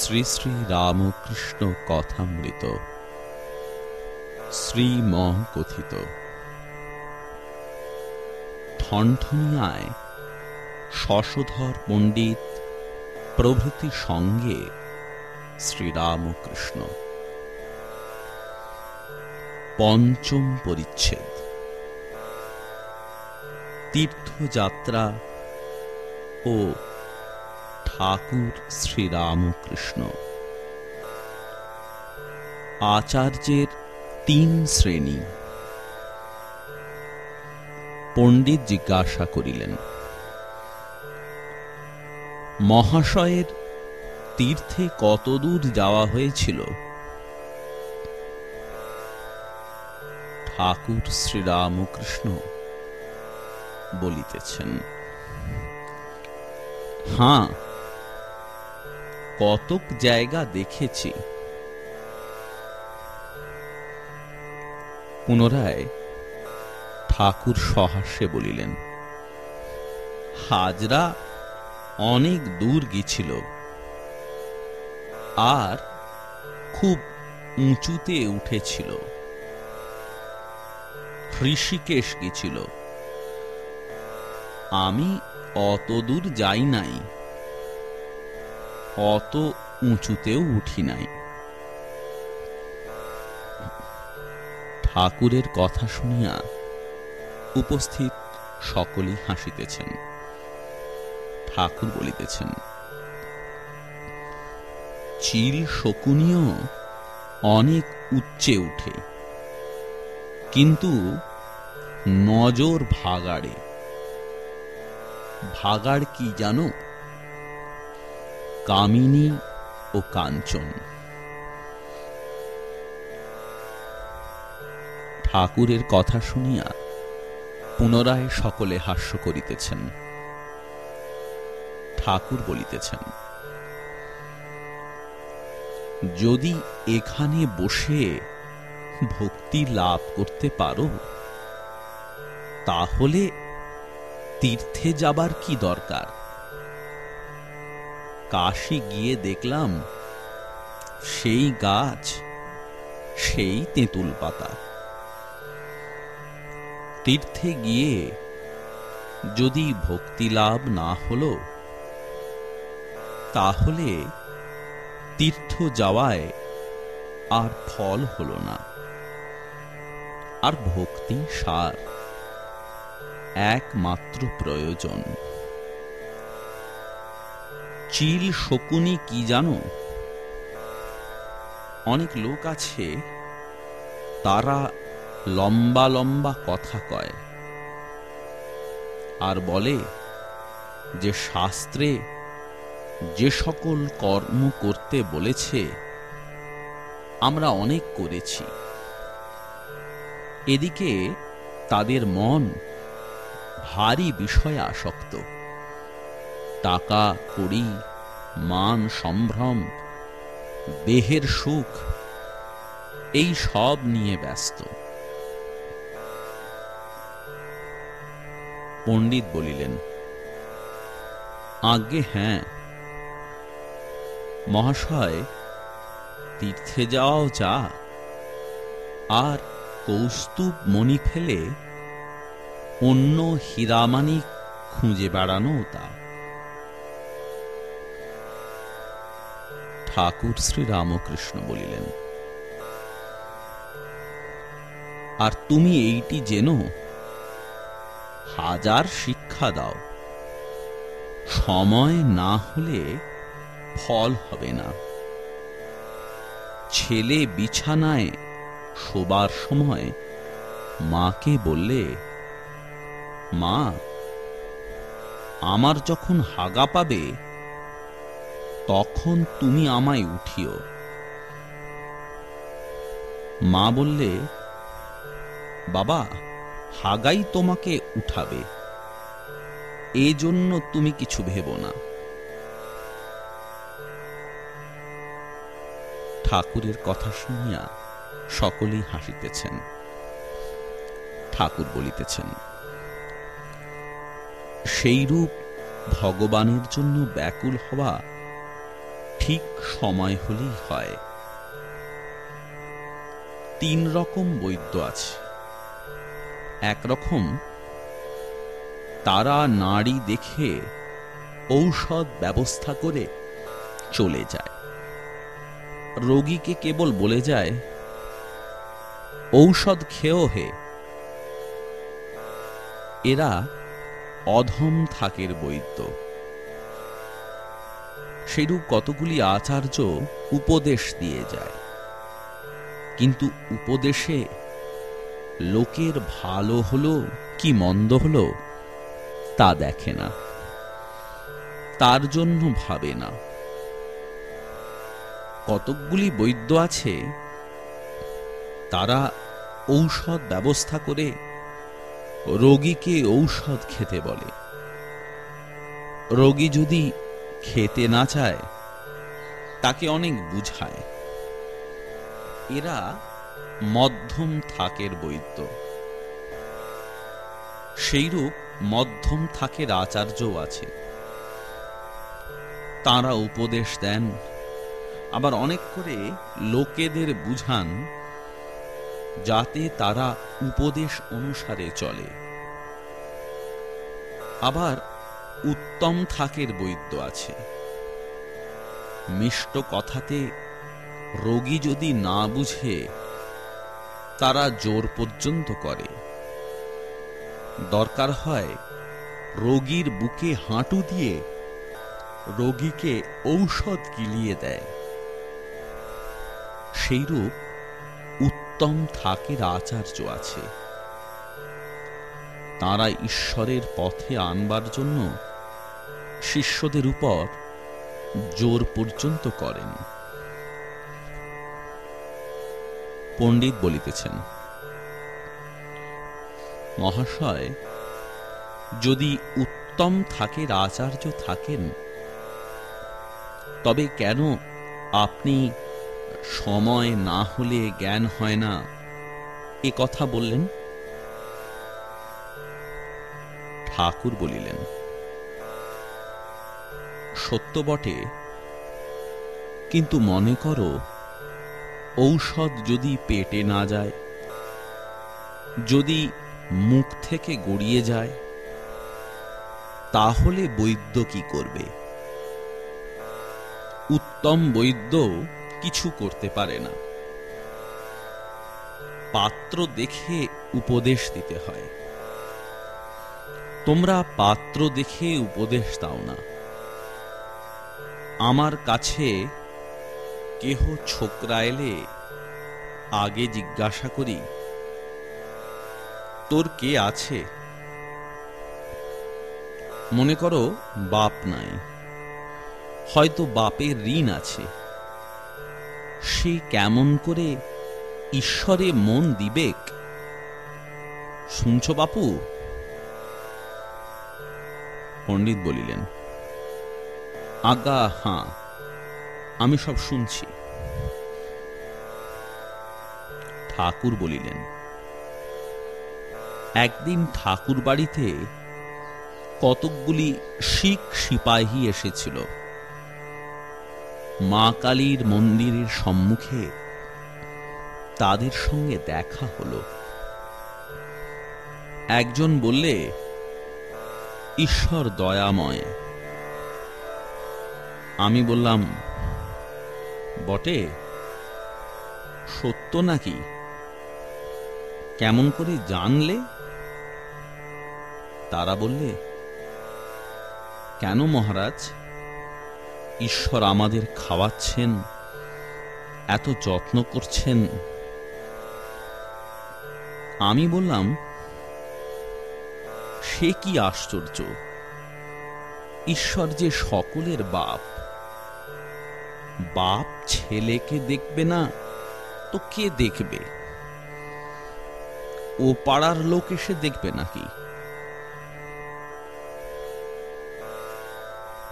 শ্রী শ্রী রামকৃষ্ণ কথামৃত। শ্রীম কথিত ঠনঠনিয়ায় শশধর পণ্ডিত প্রভৃতি সঙ্গে শ্রীরামকৃষ্ণ। পঞ্চম পরিচ্ছেদ। তীর্থযাত্রা ও ঠাকুর শ্রীরামকৃষ্ণ। আচার্যের তিন শ্রেণি। পণ্ডিত জিজ্ঞাসা করিলেন, মহাশয়ের তীর্থে কতদূর যাওয়া হয়েছিল? ঠাকুর শ্রীরামকৃষ্ণ বলিতেছেন হাঁ কতক জায়গা দেখেছি। পুনরায় ঠাকুর সহাস্যে বলিলেন, হাজরা অনেক দূর গিয়েছিল। আর খুব উঁচুতে উঠেছিল। ঋষিকেশ গেছিল আমি অত দূর যাই নাই। অত উঁচুতেও উঠি নাই। ঠাকুরের কথা শুনিয়া উপস্থিত সকলেই হাসিতেছেন। ঠাকুর বলিতেছেন, চিল শকুনিও অনেক উচ্চে উঠে, কিন্তু নজর ভাগাড়ে। ভাগাড় কি জানো? কামিনী ও কাঞ্চন। ঠাকুরের কথা শুনিয়া পুনরায় সকলে হাস্য করিতেছেন। ঠাকুর বলিতেছেন, যদি এখানে বসে ভক্তি লাভ করতে পারো, তাহলে তীর্থে যাবার কি দরকার? কাশি গিয়ে দেখলাম সেই গাছ, সেই তেঁতুল পাতা। তীর্থে গিয়ে যদি ভক্তি লাভ না হলো, তাহলে তীর্থ যাওয়ায় আর ফল হলো না। আর ভক্তি সার একমাত্র প্রয়োজন। চিল শকুনি কি জানো? অনেক লোক আছে, তারা লম্বা লম্বা কথা কয়। আর বলে যে শাস্ত্রে যে সকল কর্ম করতে বলেছে, আমরা অনেক করেছি। এদিকে তাদের মন ভারী বিষয়ে আসক্ত টাকা, কড়ি, মান, সম্ভ্রম, দেহের সুখ, এই সব নিয়ে ব্যস্ত। পণ্ডিত বলিলেন, আজ্ঞে হ্যাঁ। মহাশয়, তীর্থে যাওয়াও যা। আর কৌস্তুব মণি ফেলে অন্য হীরামানি খুঁজে বেড়ানো তা। ঠাকুর শ্রী রামকৃষ্ণ বলিলেন, আর তুমি এইটি জেনো, হাজার শিক্ষা দাও। সময় না হলে ফল হবে না। ছেলে বিছানায় শোবার সময় মাকে বললে, মা, আমার যখন হাগা পাবে তখন তুমি আমায় উঠিও। মা বললে, বাবা, হাগাই তোমাকে উঠাবে। এজন্য তুমি কিছু ভেব না। ঠাকুরের কথা শুনিয়া সকলেই হাসিতেছেন। ঠাকুর বলিতেছেন, সেইরূপ ভগবানের জন্য ব্যাকুল হওয়া ঠিক সময় হলেই হয়। তিন রকম বৈদ্য আছে। একরকম তারা নারী দেখে ঔষধ ব্যবস্থা করে চলে যায়। রোগীকে কেবল বলে যায়, ঔষধ খেয়েও হে। এরা অধম থাকের বৈদ্য। সেরূপ কতগুলি আচার্য উপদেশ দিয়ে যায়। কিন্তু উপদেশে লোকের ভালো হলো কি মন্দ হলো তা দেখে না। তার জন্য ভাবে না। কতকগুলি বৈদ্য আছে, তারা ঔষধ ব্যবস্থা করে রোগীকে ঔষধ খেতে বলে। রোগী যদি খেতে না চায়, তাকে অনেক বুঝায়। এরা মধ্যম থাকের বৈদ্য। সেইরূপ মধ্যম থাকের আচার্যও আছে। তারা উপদেশ দেন, আবার অনেক করে লোকেদের বুঝান, যাতে তারা উপদেশ অনুসারে চলে। আবার উত্তম থাকের বৈদ্য আছে। মিষ্ট কথাতে রোগী যদি না বুঝে, তারা জোর পর্যন্ত করে। দরকার হয় রোগীর বুকে হাঁটু দিয়ে রোগীকে ঔষধ গিলিয়ে দেয়। সেইরূপ উত্তম থাকের আচার্য আছে। তারা ঈশ্বরের পথে আনবার জন্য শিষ্যদের উপর জোর পর্যন্ত করেন। পণ্ডিত বলিতেছেন, মহাশয়, যদি উত্তম থাকের আচার্য থাকেন, তবে কেন আপনি সময় না হলে জ্ঞান হয় না? এ কথা বললেন। ঠাকুর বলিলেন সত্য বটে। কিন্তু মনে করো, ঔষধ যদি পেটে না যায়, যদি মুখ থেকে গড়িয়ে যায়, তাহলে বৈদ্য কি করবে? উত্তম বৈদ্য কিছু করতে পারে না। পাত্র দেখে উপদেশ দিতে হয়। তোমরা পাত্র দেখে উপদেশ দাও না। আমার কাছে কেহ ছোকরা এলে আগে জিজ্ঞাসা করি, তোর কে আছে? মনে করো বাপ নাই, হয়তো বাপের ঋণ আছে। সে কেমন করে ঈশ্বরে মন দিবেক শুনছ বাপু? পণ্ডিত বলিলেন আজ্ঞা হাঁ, আমি সব শুনছি। ঠাকুর বলিলেন, একদিন ঠাকুর বাড়িতে কতকগুলি শিখ সিপাহী এসেছিল। মা কালীর মন্দিরের সম্মুখে তাদের সঙ্গে দেখা হলো। একজন বললে, ঈশ্বর দয়াময়। আমি বললাম, বটে, সত্য নাকি? কেমন করে জানলে? তারা বললে, কেন মহারাজ? ঈশ্বর আমাদের খাওয়াচ্ছেন, এত যত্ন করছেন। আমি বললাম, সে কি আশ্চর্য? ঈশ্বর যে সকলের বাপ বাপ ছেলেকে দেখবে না তো কে দেখবে? ও পাড়ার লোক এসে দেখবে নাকি?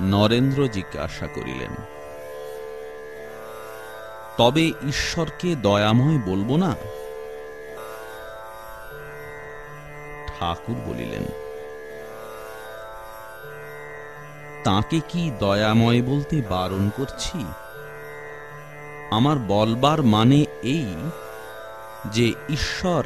নরেন্দ্র জিজ্ঞাসা করিলেন, তবে ঈশ্বরকে দয়াময় বলব না? ঠাকুর বলিলেন তাকে কি দয়াময় বলতে বারণ করছি? আমার বলবার মানে এই যে ঈশ্বর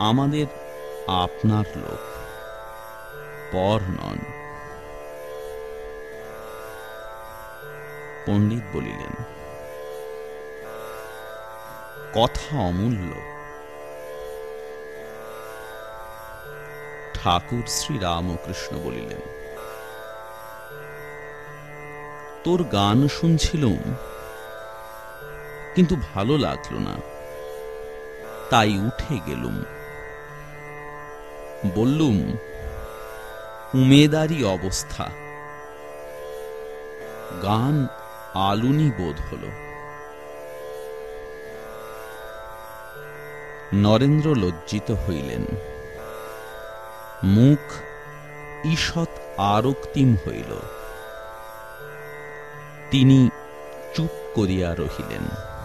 আমাদের আপনার লোক, পর নন। পণ্ডিত বলিলেন, কথা অমূল্য। ঠাকুর শ্রী রামকৃষ্ণ বলিলেন তোর গান শুনছিলুম। কিন্তু ভালো লাগল না। তাই উঠে গেলুম। বললুম, উমেদারি অবস্থা। গান আলুনি বোধ হল। নরেন্দ্র লজ্জিত হইলেন। মুখ ঈষৎ আরক্তিম হইল। তিনি চুপ করিয়া রহিলেন।